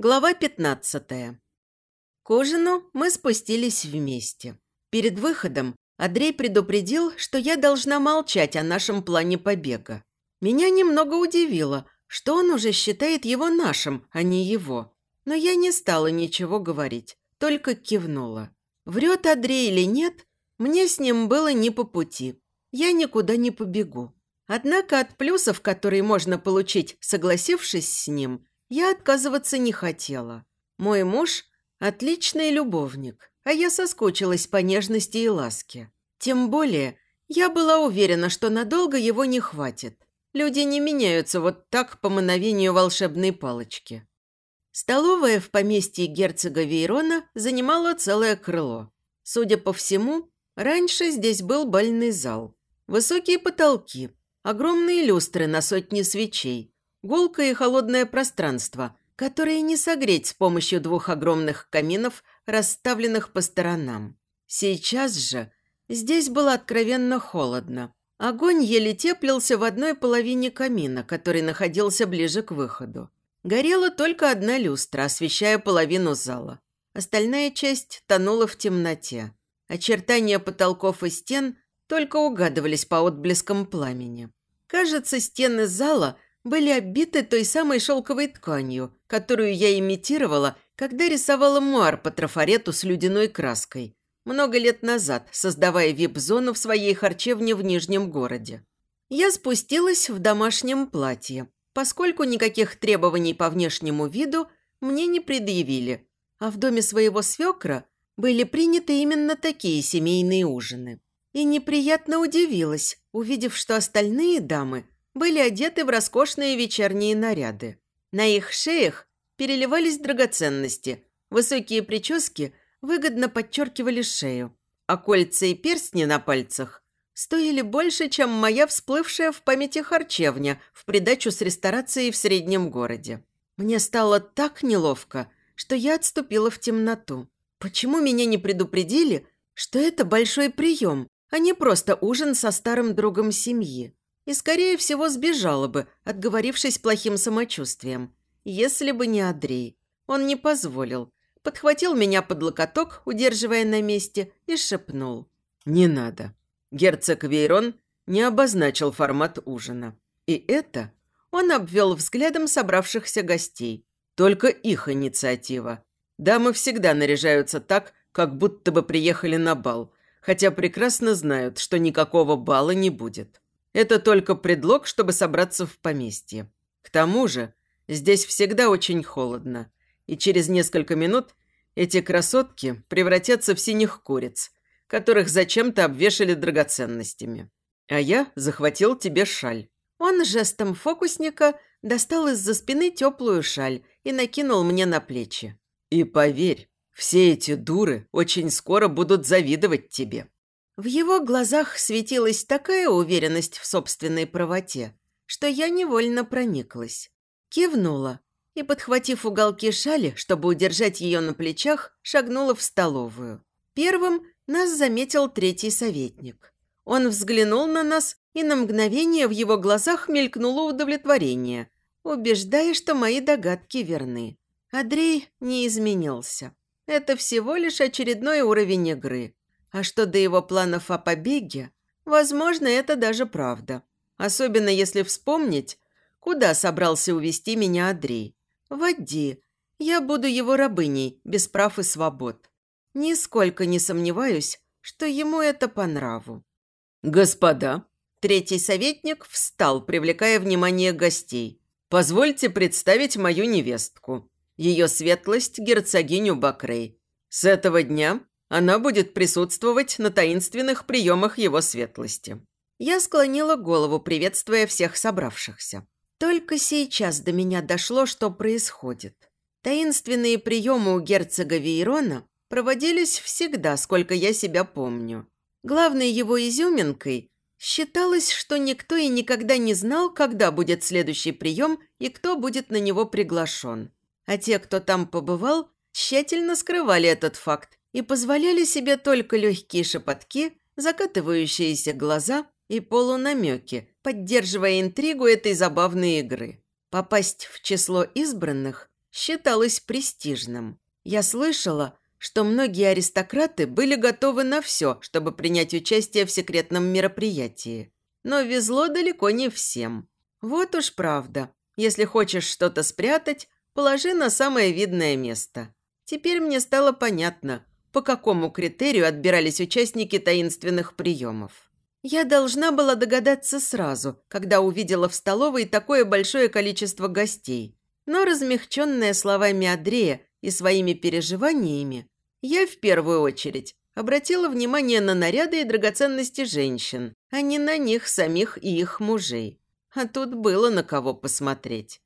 Глава 15. К ужину мы спустились вместе. Перед выходом Андрей предупредил, что я должна молчать о нашем плане побега. Меня немного удивило, что он уже считает его нашим, а не его. Но я не стала ничего говорить, только кивнула. Врет Андрей или нет, мне с ним было не по пути. Я никуда не побегу. Однако от плюсов, которые можно получить, согласившись с ним, я отказываться не хотела. Мой муж – отличный любовник, а я соскучилась по нежности и ласке. Тем более, я была уверена, что надолго его не хватит. Люди не меняются вот так по мановению волшебной палочки. Столовая в поместье герцога Вейрона занимала целое крыло. Судя по всему, раньше здесь был бальный зал. Высокие потолки, огромные люстры на сотни свечей, Гулкое и холодное пространство, которое не согреть с помощью двух огромных каминов, расставленных по сторонам. Сейчас же здесь было откровенно холодно. Огонь еле теплился в одной половине камина, который находился ближе к выходу. Горела только одна люстра, освещая половину зала. Остальная часть тонула в темноте. Очертания потолков и стен только угадывались по отблескам пламени. Кажется, стены зала – были обиты той самой шелковой тканью, которую я имитировала, когда рисовала муар по трафарету с ледяной краской. Много лет назад, создавая вип-зону в своей харчевне в Нижнем городе. Я спустилась в домашнем платье, поскольку никаких требований по внешнему виду мне не предъявили, а в доме своего свекра были приняты именно такие семейные ужины. И неприятно удивилась, увидев, что остальные дамы – были одеты в роскошные вечерние наряды. На их шеях переливались драгоценности, высокие прически выгодно подчеркивали шею, а кольца и перстни на пальцах стоили больше, чем моя всплывшая в памяти харчевня в придачу с ресторацией в среднем городе. Мне стало так неловко, что я отступила в темноту. Почему меня не предупредили, что это большой прием, а не просто ужин со старым другом семьи? И, скорее всего, сбежала бы, отговорившись плохим самочувствием. Если бы не Андрей. Он не позволил. Подхватил меня под локоток, удерживая на месте, и шепнул. «Не надо». Герцог Вейрон не обозначил формат ужина. И это он обвел взглядом собравшихся гостей. Только их инициатива. Дамы всегда наряжаются так, как будто бы приехали на бал, хотя прекрасно знают, что никакого бала не будет. Это только предлог, чтобы собраться в поместье. К тому же, здесь всегда очень холодно, и через несколько минут эти красотки превратятся в синих куриц, которых зачем-то обвешали драгоценностями. А я захватил тебе шаль. Он жестом фокусника достал из-за спины теплую шаль и накинул мне на плечи. И поверь, все эти дуры очень скоро будут завидовать тебе. В его глазах светилась такая уверенность в собственной правоте, что я невольно прониклась. Кивнула и, подхватив уголки шали, чтобы удержать ее на плечах, шагнула в столовую. Первым нас заметил третий советник. Он взглянул на нас, и на мгновение в его глазах мелькнуло удовлетворение, убеждая, что мои догадки верны. Андрей не изменился. Это всего лишь очередной уровень игры – а что до его планов о побеге, возможно, это даже правда. Особенно если вспомнить, куда собрался увести меня Андрей. В Адди. Я буду его рабыней, без прав и свобод. Нисколько не сомневаюсь, что ему это по нраву. «Господа!» Третий советник встал, привлекая внимание гостей. «Позвольте представить мою невестку, ее светлость герцогиню Бакрей. С этого дня она будет присутствовать на таинственных приемах его светлости». Я склонила голову, приветствуя всех собравшихся. Только сейчас до меня дошло, что происходит. Таинственные приемы у герцога Вейрона проводились всегда, сколько я себя помню. Главной его изюминкой считалось, что никто и никогда не знал, когда будет следующий прием и кто будет на него приглашен. А те, кто там побывал, тщательно скрывали этот факт и позволяли себе только легкие шепотки, закатывающиеся глаза и полунамеки, поддерживая интригу этой забавной игры. Попасть в число избранных считалось престижным. Я слышала, что многие аристократы были готовы на все, чтобы принять участие в секретном мероприятии. Но везло далеко не всем. Вот уж правда. Если хочешь что-то спрятать, положи на самое видное место. Теперь мне стало понятно, по какому критерию отбирались участники таинственных приемов. Я должна была догадаться сразу, когда увидела в столовой такое большое количество гостей. Но размягченная словами Андрея и своими переживаниями, я в первую очередь обратила внимание на наряды и драгоценности женщин, а не на них самих и их мужей. А тут было на кого посмотреть.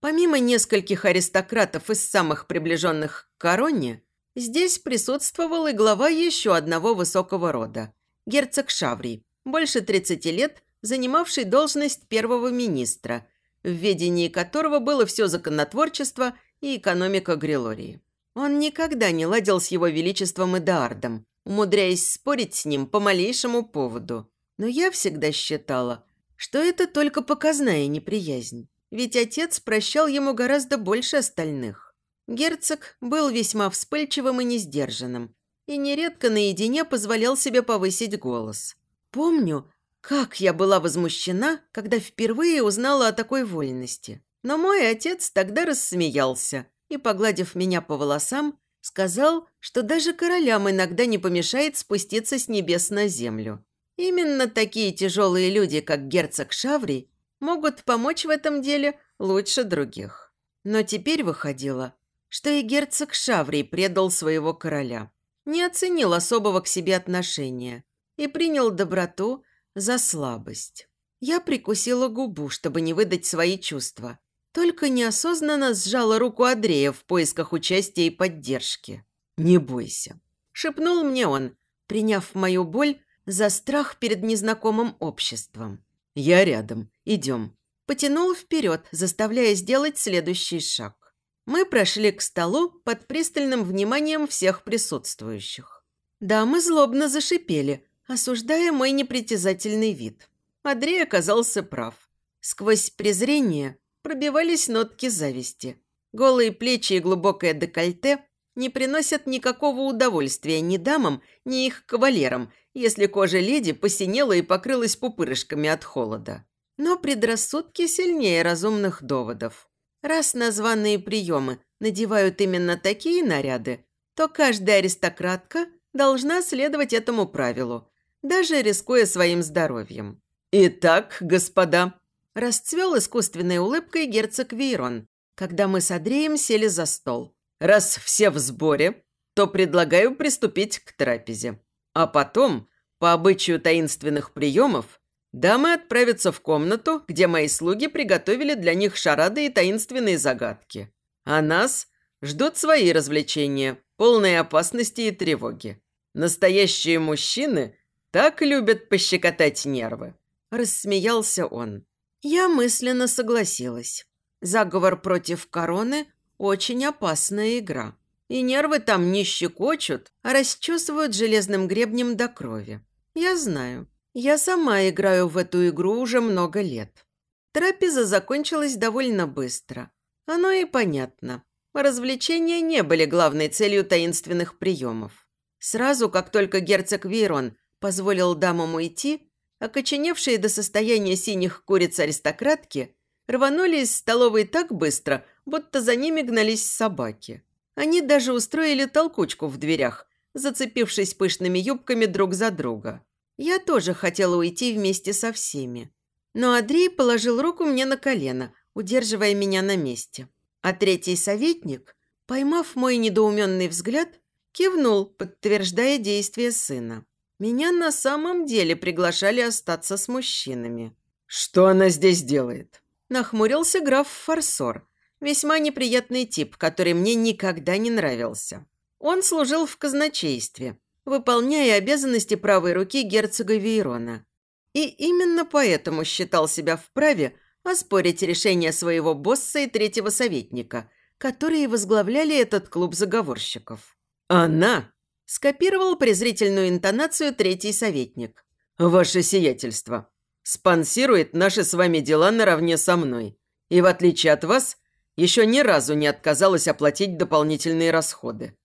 Помимо нескольких аристократов из самых приближенных к короне, здесь присутствовал и глава еще одного высокого рода – герцог Шаврий, больше 30 лет, занимавший должность первого министра, в ведении которого было все законотворчество и экономика Грилории. Он никогда не ладил с его величеством Эдуардом, умудряясь спорить с ним по малейшему поводу. Но я всегда считала, что это только показная неприязнь, ведь отец прощал ему гораздо больше остальных. Герцог был весьма вспыльчивым и несдержанным, и нередко наедине позволял себе повысить голос. Помню, как я была возмущена, когда впервые узнала о такой вольности. Но мой отец тогда рассмеялся и, погладив меня по волосам, сказал, что даже королям иногда не помешает спуститься с небес на землю. Именно такие тяжелые люди, как герцог Шаври, могут помочь в этом деле лучше других. Но теперь выходило, что и герцог Шаври предал своего короля, не оценил особого к себе отношения и принял доброту за слабость. Я прикусила губу, чтобы не выдать свои чувства, только неосознанно сжала руку Андрея в поисках участия и поддержки. «Не бойся», – шепнул мне он, приняв мою боль за страх перед незнакомым обществом. «Я рядом. Идем». Потянул вперед, заставляя сделать следующий шаг. Мы прошли к столу под пристальным вниманием всех присутствующих. Дамы злобно зашипели, осуждая мой непритязательный вид. Андрей оказался прав. Сквозь презрение пробивались нотки зависти. Голые плечи и глубокое декольте не приносят никакого удовольствия ни дамам, ни их кавалерам, если кожа леди посинела и покрылась пупырышками от холода. Но предрассудки сильнее разумных доводов. Раз названные приемы надевают именно такие наряды, то каждая аристократка должна следовать этому правилу, даже рискуя своим здоровьем. «Итак, господа», Расцвел искусственной улыбкой герцог Вейрон, когда мы с Андреем сели за стол. «Раз все в сборе, то предлагаю приступить к трапезе. А потом, по обычаю таинственных приемов, дамы отправятся в комнату, где мои слуги приготовили для них шарады и таинственные загадки. А нас ждут свои развлечения, полные опасности и тревоги. Настоящие мужчины так любят пощекотать нервы». Рассмеялся он. Я мысленно согласилась. Заговор против короны – очень опасная игра. И нервы там не щекочут, а расчесывают железным гребнем до крови. Я знаю. Я сама играю в эту игру уже много лет. Трапеза закончилась довольно быстро. Оно и понятно. Развлечения не были главной целью таинственных приемов. Сразу, как только герцог Вейрон позволил дамам уйти, окоченевшие до состояния синих куриц аристократки рванули из столовой так быстро, будто за ними гнались собаки. Они даже устроили толкучку в дверях, зацепившись пышными юбками друг за друга. Я тоже хотела уйти вместе со всеми. Но Андрей положил руку мне на колено, удерживая меня на месте. А третий советник, поймав мой недоуменный взгляд, кивнул, подтверждая действия сына. Меня на самом деле приглашали остаться с мужчинами. «Что она здесь делает?» Нахмурился граф Форсор. Весьма неприятный тип, который мне никогда не нравился. Он служил в казначействе, выполняя обязанности правой руки герцога Вейрона. И именно поэтому считал себя вправе оспорить решение своего босса и третьего советника, которые возглавляли этот клуб заговорщиков. «Она Скопировал презрительную интонацию третий советник. «Ваше сиятельство. Спонсирует наши с вами дела наравне со мной. И в отличие от вас, еще ни разу не отказалась оплатить дополнительные расходы.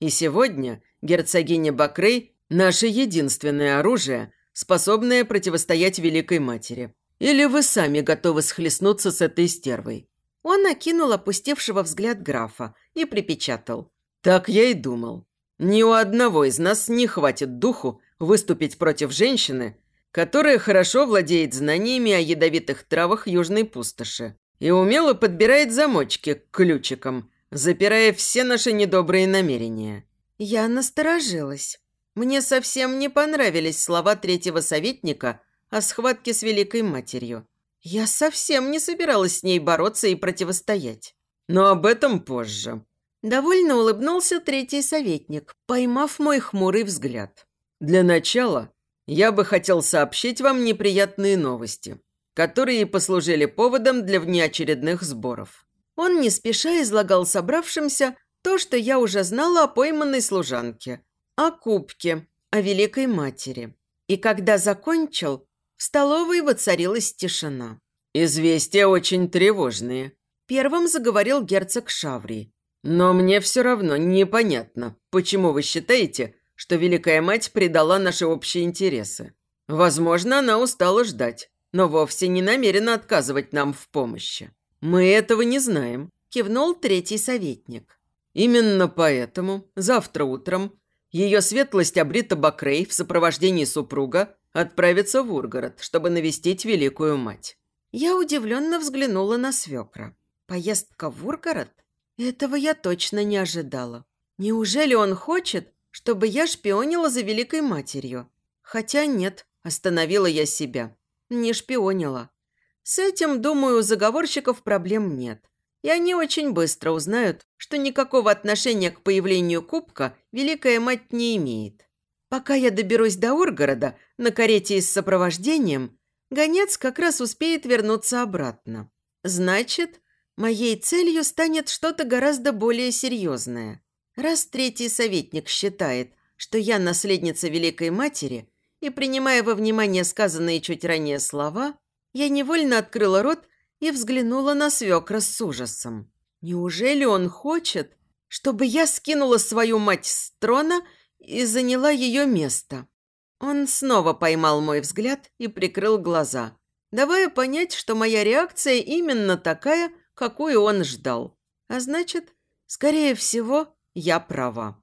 И сегодня герцогиня Бакрей – наше единственное оружие, способное противостоять Великой Матери. Или вы сами готовы схлестнуться с этой стервой?» Он окинул опустевшего взгляд графа и припечатал. «Так я и думал. Ни у одного из нас не хватит духу выступить против женщины, которая хорошо владеет знаниями о ядовитых травах Южной пустоши и умело подбирает замочки к ключикам, запирая все наши недобрые намерения». Я насторожилась. Мне совсем не понравились слова третьего советника о схватке с Великой Матерью. Я совсем не собиралась с ней бороться и противостоять. Но об этом позже. Довольно улыбнулся третий советник, поймав мой хмурый взгляд. Для начала я бы хотел сообщить вам неприятные новости, которые послужили поводом для внеочередных сборов. Он не спеша излагал собравшимся то, что я уже знала о пойманной служанке, о кубке, о Великой Матери. И когда закончил, в столовой воцарилась тишина. «Известия очень тревожные», – первым заговорил герцог Шаврий. «Но мне все равно непонятно, почему вы считаете, что Великая Мать предала наши общие интересы. Возможно, она устала ждать, но вовсе не намерена отказывать нам в помощи. Мы этого не знаем», – кивнул третий советник. Именно поэтому завтра утром ее светлость Абрита Бакрей в сопровождении супруга отправится в Ургород, чтобы навестить Великую Мать. Я удивленно взглянула на свекра. Поездка в Ургород? Этого я точно не ожидала. Неужели он хочет, чтобы я шпионила за Великой Матерью? Хотя нет, остановила я себя. Не шпионила. С этим, думаю, у заговорщиков проблем нет и они очень быстро узнают, что никакого отношения к появлению кубка Великая Мать не имеет. Пока я доберусь до Ургорода на карете с сопровождением, гонец как раз успеет вернуться обратно. Значит, моей целью станет что-то гораздо более серьезное. Раз третий советник считает, что я наследница Великой Матери, и, принимая во внимание сказанные чуть ранее слова, я невольно открыла рот и взглянула на свекра с ужасом. Неужели он хочет, чтобы я скинула свою мать с трона и заняла ее место? Он снова поймал мой взгляд и прикрыл глаза, давая понять, что моя реакция именно такая, какую он ждал. А значит, скорее всего, я права.